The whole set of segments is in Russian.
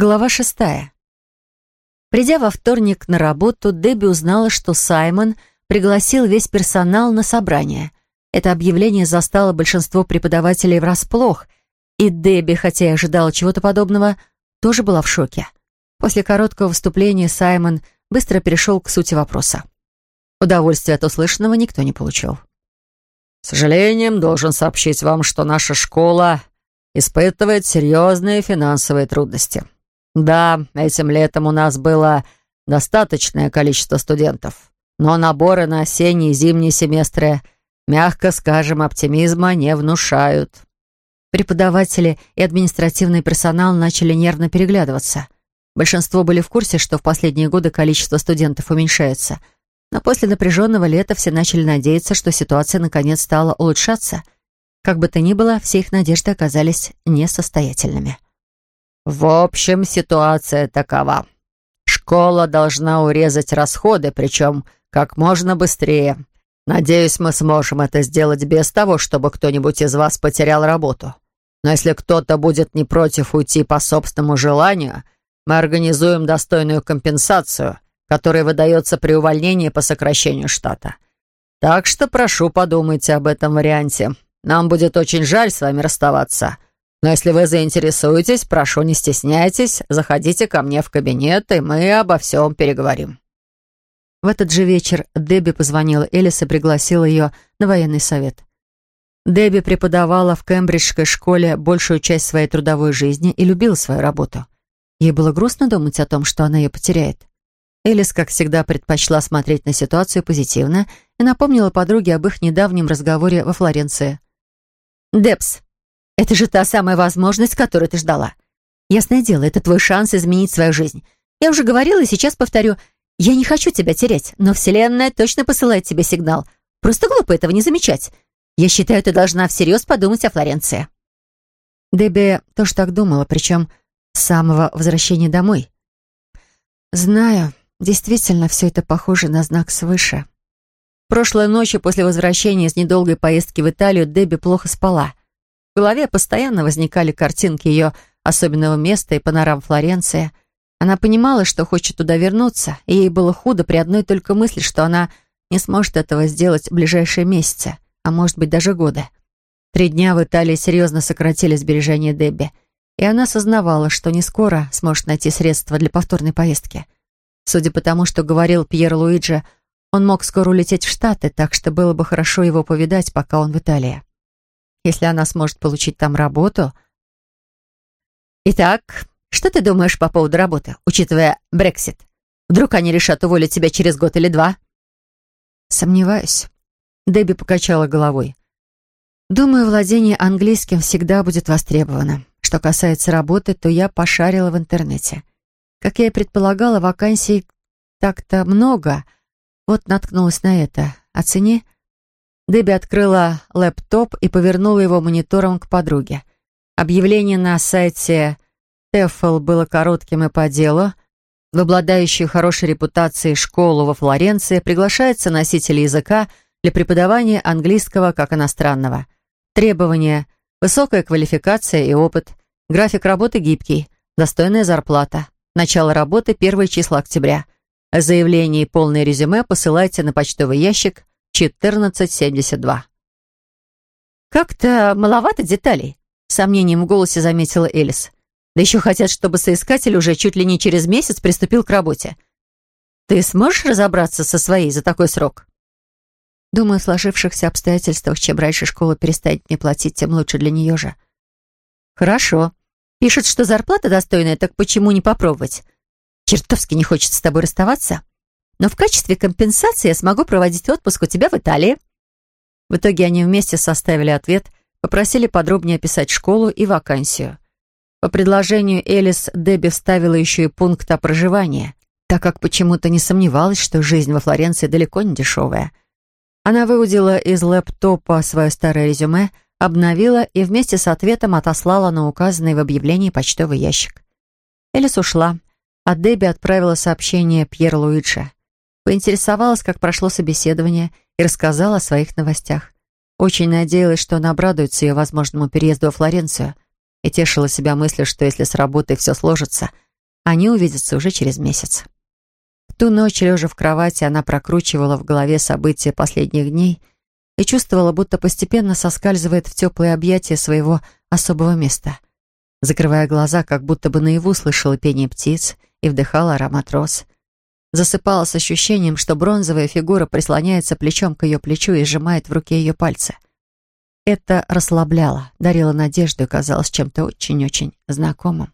Глава шестая. Придя во вторник на работу, Дебби узнала, что Саймон пригласил весь персонал на собрание. Это объявление застало большинство преподавателей врасплох, и Дебби, хотя и ожидала чего-то подобного, тоже была в шоке. После короткого выступления Саймон быстро перешел к сути вопроса. Удовольствия от услышанного никто не получил. «С сожалением должен сообщить вам, что наша школа испытывает серьезные финансовые трудности», да, этим летом у нас было достаточное количество студентов, но наборы на осенние и зимние семестры, мягко скажем, оптимизма не внушают. Преподаватели и административный персонал начали нервно переглядываться. Большинство были в курсе, что в последние годы количество студентов уменьшается. Но после напряженного лета все начали надеяться, что ситуация наконец стала улучшаться. Как бы то ни было, все их надежды оказались несостоятельными. В общем, ситуация такова. Школа должна урезать расходы, причем как можно быстрее. Надеюсь, мы сможем это сделать без того, чтобы кто-нибудь из вас потерял работу. Но если кто-то будет не против уйти по собственному желанию, мы организуем достойную компенсацию, которая выдается при увольнении по сокращению штата. Так что прошу подумайте об этом варианте. Нам будет очень жаль с вами расставаться. Но если вы заинтересуетесь, прошу, не стесняйтесь, заходите ко мне в кабинет, и мы обо всем переговорим». В этот же вечер Дебби позвонила Элис и пригласила ее на военный совет. Дебби преподавала в Кембриджской школе большую часть своей трудовой жизни и любила свою работу. Ей было грустно думать о том, что она ее потеряет. Элис, как всегда, предпочла смотреть на ситуацию позитивно и напомнила подруге об их недавнем разговоре во Флоренции. «Дебс, это же та самая возможность, которую ты ждала. Ясное дело, это твой шанс изменить свою жизнь. Я уже говорила и сейчас повторю. Я не хочу тебя терять, но Вселенная точно посылает тебе сигнал. Просто глупо этого не замечать. Я считаю, ты должна всерьез подумать о Флоренции». Дебби тоже так думала, причем с самого возвращения домой. «Знаю, действительно, все это похоже на знак свыше». Прошлой ночью после возвращения из недолгой поездки в Италию Дебби плохо спала. В голове постоянно возникали картинки ее особенного места и панорам Флоренции. Она понимала, что хочет туда вернуться, и ей было худо при одной только мысли, что она не сможет этого сделать в ближайшие месяцы, а может быть даже годы. Три дня в Италии серьезно сократили сбережения Дебби, и она осознавала, что не скоро сможет найти средства для повторной поездки. Судя по тому, что говорил Пьер Луиджи, он мог скоро улететь в Штаты, так что было бы хорошо его повидать, пока он в Италии если она сможет получить там работу. Итак, что ты думаешь по поводу работы, учитывая Брексит? Вдруг они решат уволить тебя через год или два? Сомневаюсь. Дебби покачала головой. Думаю, владение английским всегда будет востребовано. Что касается работы, то я пошарила в интернете. Как я и предполагала, вакансий так-то много. Вот наткнулась на это. О цене Дебби открыла лэптоп и повернула его монитором к подруге. Объявление на сайте TEFL было коротким и по делу. В обладающую хорошей репутацией школу во Флоренции приглашается носитель языка для преподавания английского как иностранного. Требования – высокая квалификация и опыт, график работы гибкий, достойная зарплата. Начало работы – первое число октября. Заявление и полное резюме посылайте на почтовый ящик 1472. «Как-то маловато деталей», — сомнением в голосе заметила Элис. «Да еще хотят, чтобы соискатель уже чуть ли не через месяц приступил к работе. Ты сможешь разобраться со своей за такой срок?» Думаю, в сложившихся обстоятельствах, чем раньше школа перестанет мне платить, тем лучше для нее же. «Хорошо. Пишут, что зарплата достойная, так почему не попробовать? Чертовски не хочется с тобой расставаться?» Но в качестве компенсации я смогу проводить отпуск у тебя в Италии». В итоге они вместе составили ответ, попросили подробнее описать школу и вакансию. По предложению Элис Дебби вставила еще и пункт о проживании, так как почему-то не сомневалась, что жизнь во Флоренции далеко не дешевая. Она выудила из лэптопа свое старое резюме, обновила и вместе с ответом отослала на указанный в объявлении почтовый ящик. Элис ушла, а Дебби отправила сообщение Пьер Луиджи. Поинтересовалась, как прошло собеседование, и рассказала о своих новостях. Очень надеялась, что он обрадуется ее возможному переезду во Флоренцию, и тешила себя мыслью, что если с работой все сложится, Они увидятся уже через месяц. В ту ночь, лежа в кровати, она прокручивала в голове события последних дней и чувствовала, будто постепенно соскальзывает в теплые объятия своего особого места. Закрывая глаза, как будто бы наяву слышала пение птиц и вдыхала аромат роз. Засыпала с ощущением, что бронзовая фигура прислоняется плечом к ее плечу и сжимает в руке ее пальцы. Это расслабляло, дарило надежду и казалось чем-то очень-очень знакомым.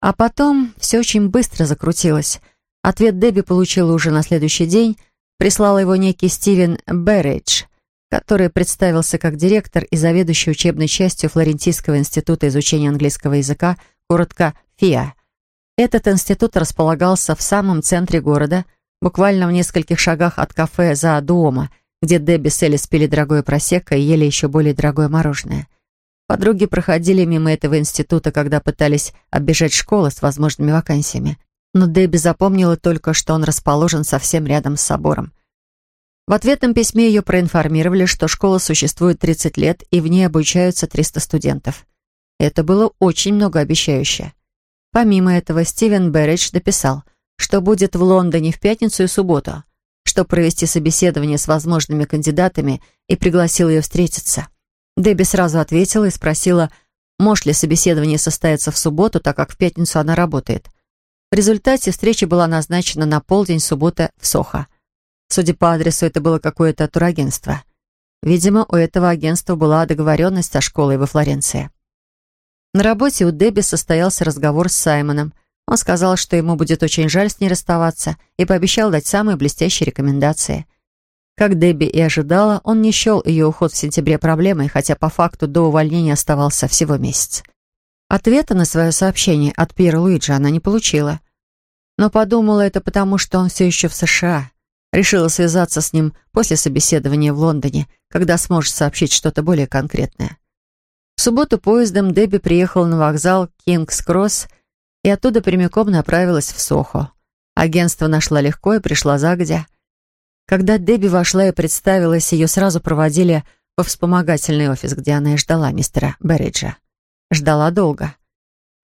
А потом все очень быстро закрутилось. Ответ Дебби получила уже на следующий день. Прислал его некий Стивен Берридж, который представился как директор и заведующий учебной частью Флорентийского института изучения английского языка, коротко ФИА. Этот институт располагался в самом центре города, буквально в нескольких шагах от кафе «За дома», где Дебби с Элли спили дорогое просекко и ели еще более дорогое мороженое. Подруги проходили мимо этого института, когда пытались оббежать школы с возможными вакансиями. Но Дебби запомнила только, что он расположен совсем рядом с собором. В ответном письме ее проинформировали, что школа существует 30 лет и в ней обучаются 300 студентов. Это было очень многообещающе. Помимо этого, Стивен Берридж дописал, что будет в Лондоне в пятницу и субботу, чтобы провести собеседование с возможными кандидатами и пригласил ее встретиться. Дебби сразу ответила и спросила, может ли собеседование состояться в субботу, так как в пятницу она работает. В результате встреча была назначена на полдень субботы в Сохо. Судя по адресу, это было какое-то турагентство. Видимо, у этого агентства была договоренность со школой во Флоренции. На работе у Дебби состоялся разговор с Саймоном. Он сказал, что ему будет очень жаль с ней расставаться, и пообещал дать самые блестящие рекомендации. Как Дебби и ожидала, он не счел ее уход в сентябре проблемой, хотя по факту до увольнения оставался всего месяц. Ответа на свое сообщение от Пьера Луиджи она не получила. Но подумала это потому, что он все еще в США. Решила связаться с ним после собеседования в Лондоне, когда сможет сообщить что-то более конкретное. Субботу поездом Дебби приехала на вокзал Кингс-Кросс и оттуда прямиком направилась в Сохо. Агентство нашла легко и пришла загодя. Когда Дебби вошла и представилась, ее сразу проводили во вспомогательный офис, где она и ждала мистера Берриджа. Ждала долго.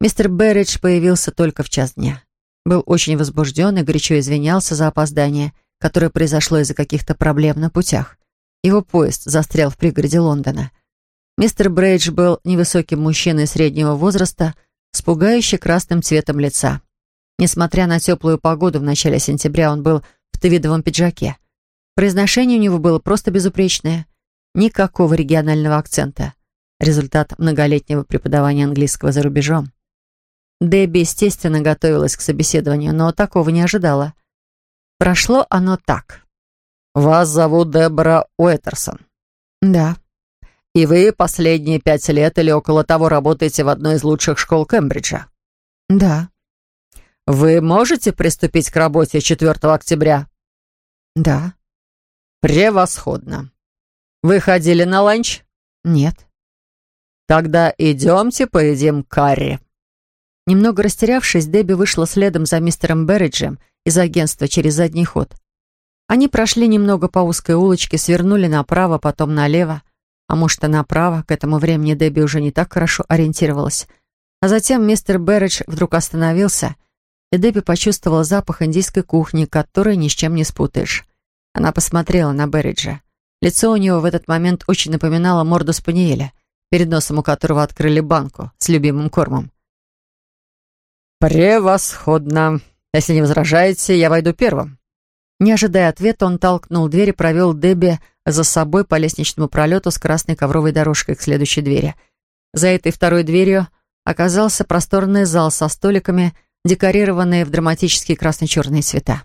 Мистер Берридж появился только в час дня. Был очень возбужден и горячо извинялся за опоздание, которое произошло из-за каких-то проблем на путях. Его поезд застрял в пригороде Лондона. Мистер Брейдж был невысоким мужчиной среднего возраста с пугающе красным цветом лица. Несмотря на теплую погоду в начале сентября, он был в твидовом пиджаке. Произношение у него было просто безупречное. Никакого регионального акцента. Результат многолетнего преподавания английского за рубежом. Дебби, естественно, готовилась к собеседованию, но такого не ожидала. Прошло оно так. «Вас зовут Дебора Уэтерсон?» «Да», и вы последние пять лет или около того работаете в одной из лучших школ Кембриджа? Да. Вы можете приступить к работе 4 октября? Да. Превосходно. Вы ходили на ланч? Нет. Тогда идемте поедим карри. Немного растерявшись, Дебби вышла следом за мистером Берриджем из агентства через задний ход. Они прошли немного по узкой улочке, свернули направо, потом налево а может, и направо. К этому времени Дебби уже не так хорошо ориентировалась. А затем мистер Берридж вдруг остановился, и Дебби почувствовала запах индийской кухни, который ни с чем не спутаешь. Она посмотрела на Берриджа. Лицо у него в этот момент очень напоминало морду спаниеля, перед носом у которого открыли банку с любимым кормом. «Превосходно! Если не возражаете, я войду первым». Не ожидая ответа, он толкнул дверь и провел Дебби за собой по лестничному пролету с красной ковровой дорожкой к следующей двери. За этой второй дверью оказался просторный зал со столиками, декорированные в драматические красно-черные цвета.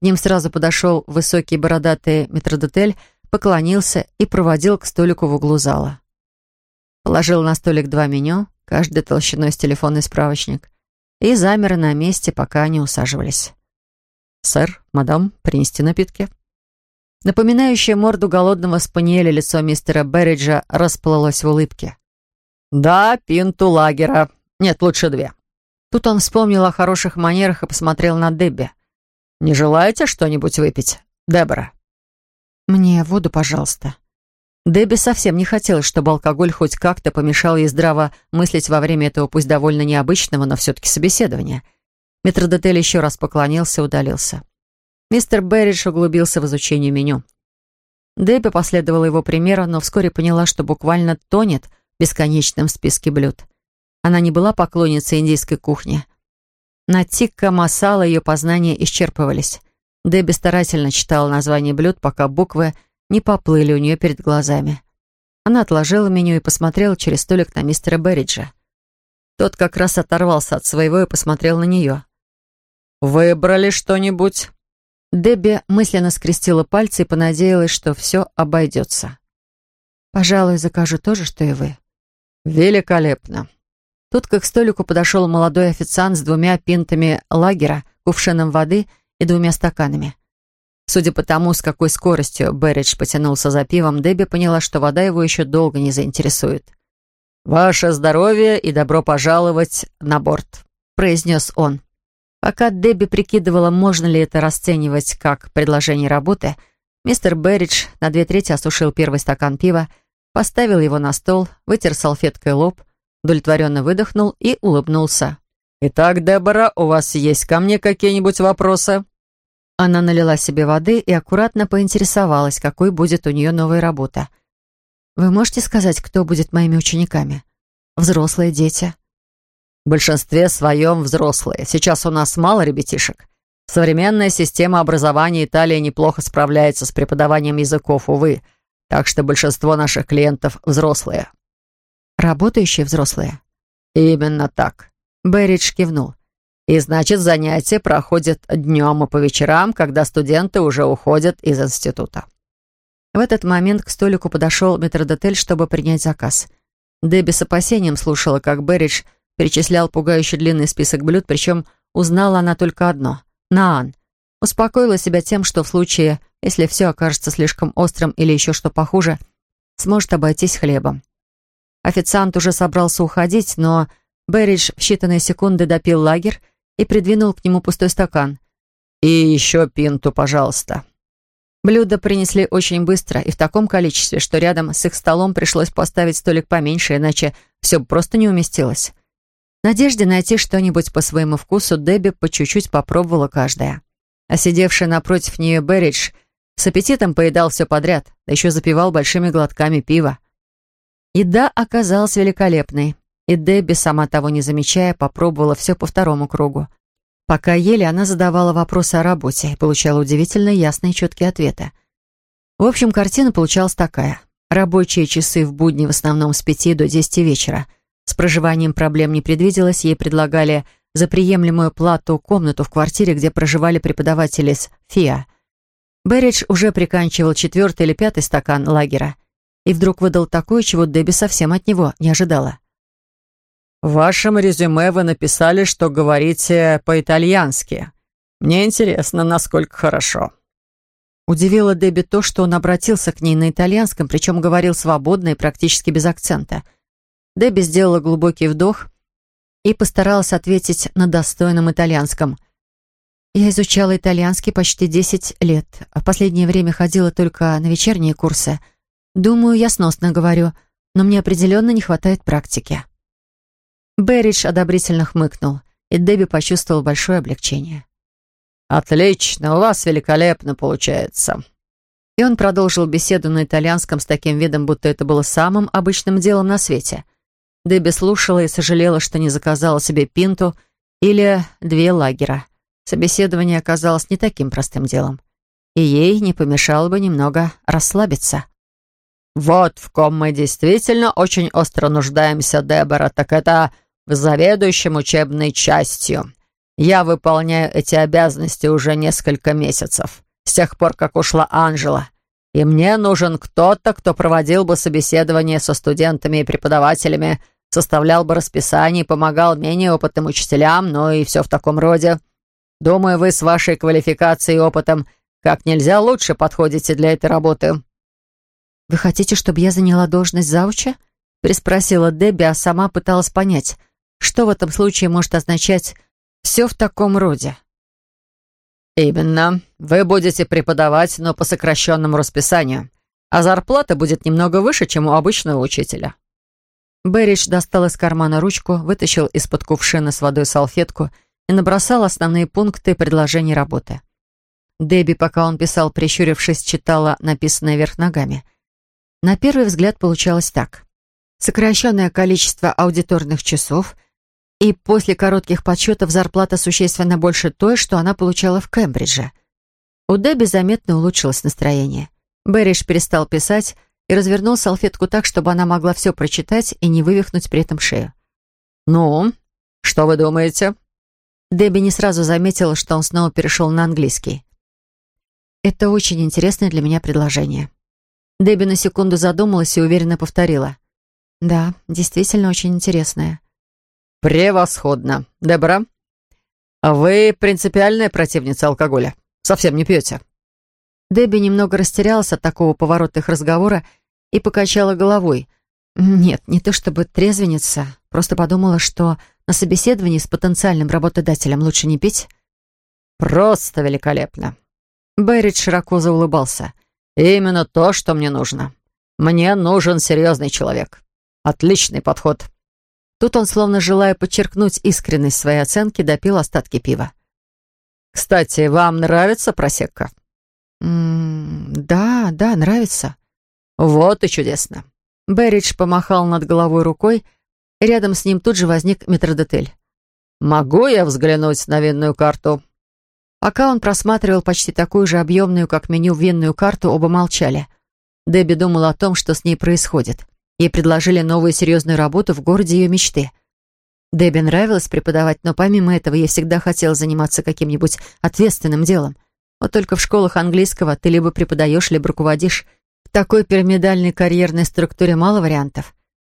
К ним сразу подошел высокий бородатый метродотель, поклонился и проводил к столику в углу зала. Положил на столик два меню, каждый толщиной с телефонный справочник, и замер на месте, пока они усаживались. «Сэр, мадам, принести напитки?» Напоминающее морду голодного спаниеля лицо мистера Берриджа расплылось в улыбке. «Да, пинту лагера. Нет, лучше две». Тут он вспомнил о хороших манерах и посмотрел на Дебби. «Не желаете что-нибудь выпить, Дебора?» «Мне воду, пожалуйста». Дебби совсем не хотелось, чтобы алкоголь хоть как-то помешал ей здраво мыслить во время этого пусть довольно необычного, но все-таки собеседования — Метродотель еще раз поклонился и удалился. Мистер Берридж углубился в изучение меню. Дебби последовала его примеру, но вскоре поняла, что буквально тонет в бесконечном списке блюд. Она не была поклонницей индийской кухни. На тикка масала ее познания исчерпывались. Дебби старательно читала названия блюд, пока буквы не поплыли у нее перед глазами. Она отложила меню и посмотрела через столик на мистера Берриджа. Тот как раз оторвался от своего и посмотрел на нее. «Выбрали что-нибудь?» Дебби мысленно скрестила пальцы и понадеялась, что все обойдется. «Пожалуй, закажу то же, что и вы». «Великолепно». Тут к столику подошел молодой официант с двумя пинтами лагера, кувшином воды и двумя стаканами. Судя по тому, с какой скоростью Берридж потянулся за пивом, Дебби поняла, что вода его еще долго не заинтересует. «Ваше здоровье и добро пожаловать на борт», — произнес он. Пока Дебби прикидывала, можно ли это расценивать как предложение работы, мистер Берридж на две трети осушил первый стакан пива, поставил его на стол, вытер салфеткой лоб, удовлетворенно выдохнул и улыбнулся. «Итак, Дебора, у вас есть ко мне какие-нибудь вопросы?» Она налила себе воды и аккуратно поинтересовалась, какой будет у нее новая работа. «Вы можете сказать, кто будет моими учениками? Взрослые дети?» В большинстве своем взрослые. Сейчас у нас мало ребятишек. Современная система образования Италии неплохо справляется с преподаванием языков, увы. Так что большинство наших клиентов взрослые. Работающие взрослые? Именно так. Берридж кивнул. И значит, занятия проходят днем и по вечерам, когда студенты уже уходят из института. В этот момент к столику подошел метродотель, чтобы принять заказ. Дебби с опасением слушала, как Берридж перечислял пугающий длинный список блюд, причем узнала она только одно — наан. Успокоила себя тем, что в случае, если все окажется слишком острым или еще что похуже, сможет обойтись хлебом. Официант уже собрался уходить, но Берридж в считанные секунды допил лагерь и придвинул к нему пустой стакан. «И еще пинту, пожалуйста». Блюда принесли очень быстро и в таком количестве, что рядом с их столом пришлось поставить столик поменьше, иначе все просто не уместилось надежде найти что-нибудь по своему вкусу, Дебби по чуть-чуть попробовала каждая. А сидевший напротив нее Берридж с аппетитом поедал все подряд, да еще запивал большими глотками пива. Еда оказалась великолепной, и Дебби, сама того не замечая, попробовала все по второму кругу. Пока ели, она задавала вопросы о работе и получала удивительно ясные и четкие ответы. В общем, картина получалась такая. Рабочие часы в будни в основном с пяти до десяти вечера – с проживанием проблем не предвиделось, ей предлагали за приемлемую плату комнату в квартире, где проживали преподаватели с ФИА. Берридж уже приканчивал четвертый или пятый стакан лагера и вдруг выдал такое, чего Дебби совсем от него не ожидала. «В вашем резюме вы написали, что говорите по-итальянски. Мне интересно, насколько хорошо». Удивило Дебби то, что он обратился к ней на итальянском, причем говорил свободно и практически без акцента – Дебби сделала глубокий вдох и постаралась ответить на достойном итальянском. «Я изучала итальянский почти 10 лет, а в последнее время ходила только на вечерние курсы. Думаю, я сносно говорю, но мне определенно не хватает практики». Берридж одобрительно хмыкнул, и Дебби почувствовал большое облегчение. «Отлично, у вас великолепно получается». И он продолжил беседу на итальянском с таким видом, будто это было самым обычным делом на свете. Дебби слушала и сожалела, что не заказала себе пинту или две лагера. Собеседование оказалось не таким простым делом. И ей не помешало бы немного расслабиться. «Вот в ком мы действительно очень остро нуждаемся, Дебора, так это в заведующем учебной частью. Я выполняю эти обязанности уже несколько месяцев, с тех пор, как ушла Анжела. И мне нужен кто-то, кто проводил бы собеседование со студентами и преподавателями, составлял бы расписание, помогал менее опытным учителям, ну и все в таком роде. Думаю, вы с вашей квалификацией и опытом как нельзя лучше подходите для этой работы». «Вы хотите, чтобы я заняла должность зауча?» переспросила Дебби, а сама пыталась понять, что в этом случае может означать «все в таком роде». «Именно. Вы будете преподавать, но по сокращенному расписанию, а зарплата будет немного выше, чем у обычного учителя. Берридж достал из кармана ручку, вытащил из-под кувшина с водой салфетку и набросал основные пункты предложений работы. Дебби, пока он писал, прищурившись, читала написанное вверх ногами. На первый взгляд получалось так. Сокращенное количество аудиторных часов и после коротких подсчетов зарплата существенно больше той, что она получала в Кембридже. У Дебби заметно улучшилось настроение. Берриш перестал писать и развернул салфетку так, чтобы она могла все прочитать и не вывихнуть при этом шею. «Ну, что вы думаете?» Дебби не сразу заметила, что он снова перешел на английский. «Это очень интересное для меня предложение». Дебби на секунду задумалась и уверенно повторила. «Да, действительно очень интересное». «Превосходно. Дебора, вы принципиальная противница алкоголя. Совсем не пьете?» Дебби немного растерялась от такого поворота их разговора и покачала головой. «Нет, не то чтобы трезвенница, просто подумала, что на собеседовании с потенциальным работодателем лучше не пить». «Просто великолепно!» Берридж широко заулыбался. «Именно то, что мне нужно. Мне нужен серьезный человек. Отличный подход». Тут он, словно желая подчеркнуть искренность своей оценки, допил остатки пива. «Кстати, вам нравится просекка?» «Да, да, нравится». «Вот и чудесно». Берридж помахал над головой рукой, и рядом с ним тут же возник метродотель. «Могу я взглянуть на винную карту?» Пока он просматривал почти такую же объемную, как меню, винную карту, оба молчали. Дебби думала о том, что с ней происходит. Ей предложили новую серьезную работу в городе ее мечты. Дебби нравилось преподавать, но помимо этого ей всегда хотелось заниматься каким-нибудь ответственным делом. Вот только в школах английского ты либо преподаешь, либо руководишь. Такой пирамидальной карьерной структуре мало вариантов.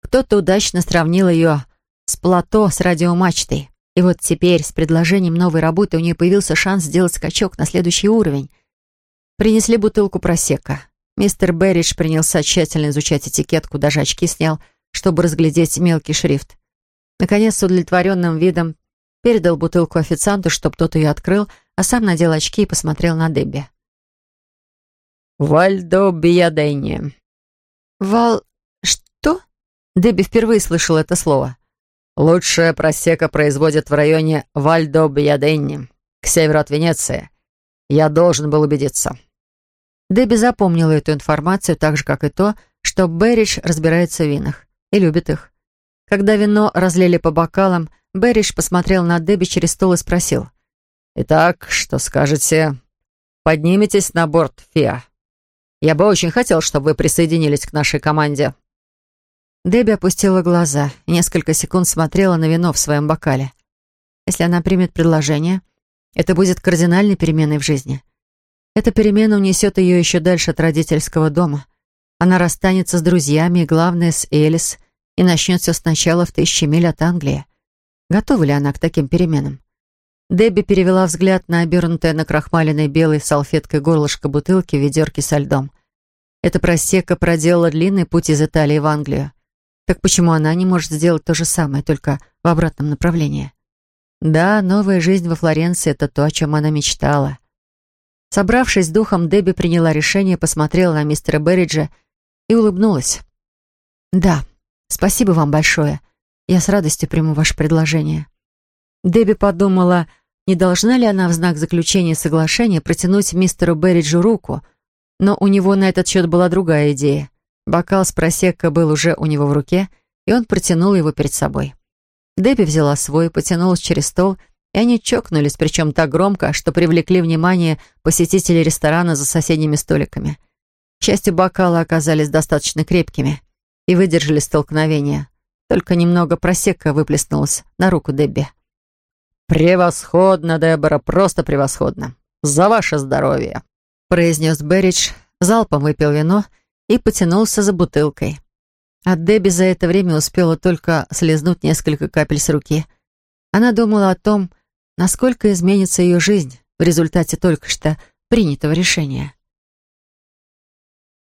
Кто-то удачно сравнил ее с плато с радиомачтой. И вот теперь с предложением новой работы у нее появился шанс сделать скачок на следующий уровень. Принесли бутылку просека. Мистер Берридж принялся тщательно изучать этикетку, даже очки снял, чтобы разглядеть мелкий шрифт. Наконец, с удовлетворенным видом передал бутылку официанту, чтобы тот ее открыл, а сам надел очки и посмотрел на Дебби. «Вальдо Бияденни». «Вал... что?» Дебби впервые слышал это слово. «Лучшая просека производят в районе Вальдо Бияденни, к северу от Венеции. Я должен был убедиться». Дебби запомнила эту информацию так же, как и то, что Берридж разбирается в винах и любит их. Когда вино разлили по бокалам, Берридж посмотрел на Дебби через стол и спросил. «Итак, что скажете? Подниметесь на борт, Фиа. Я бы очень хотел, чтобы вы присоединились к нашей команде». Дебби опустила глаза и несколько секунд смотрела на вино в своем бокале. Если она примет предложение, это будет кардинальной переменой в жизни. Эта перемена унесет ее еще дальше от родительского дома. Она расстанется с друзьями и, главное, с Элис, и начнет все сначала в тысячи миль от Англии. Готова ли она к таким переменам? Дебби перевела взгляд на обернутое на крахмаленной белой салфеткой горлышко бутылки в ведерке со льдом. Эта просека проделала длинный путь из Италии в Англию. Так почему она не может сделать то же самое, только в обратном направлении? Да, новая жизнь во Флоренции — это то, о чем она мечтала. Собравшись с духом, Дебби приняла решение, посмотрела на мистера Берриджа и улыбнулась. «Да, спасибо вам большое. Я с радостью приму ваше предложение». Дебби подумала, не должна ли она в знак заключения соглашения протянуть мистеру Берриджу руку, но у него на этот счет была другая идея. Бокал с просекко был уже у него в руке, и он протянул его перед собой. Дебби взяла свой, потянулась через стол, и они чокнулись, причем так громко, что привлекли внимание посетителей ресторана за соседними столиками. К счастью, бокалы оказались достаточно крепкими и выдержали столкновение. Только немного просека выплеснулось на руку Дебби. «Превосходно, Дебора, просто превосходно! За ваше здоровье!» произнес Берридж, залпом выпил вино и потянулся за бутылкой. От Дебби за это время успела только слезнуть несколько капель с руки. Она думала о том, насколько изменится ее жизнь в результате только что принятого решения.